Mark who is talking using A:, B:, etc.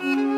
A: Bye.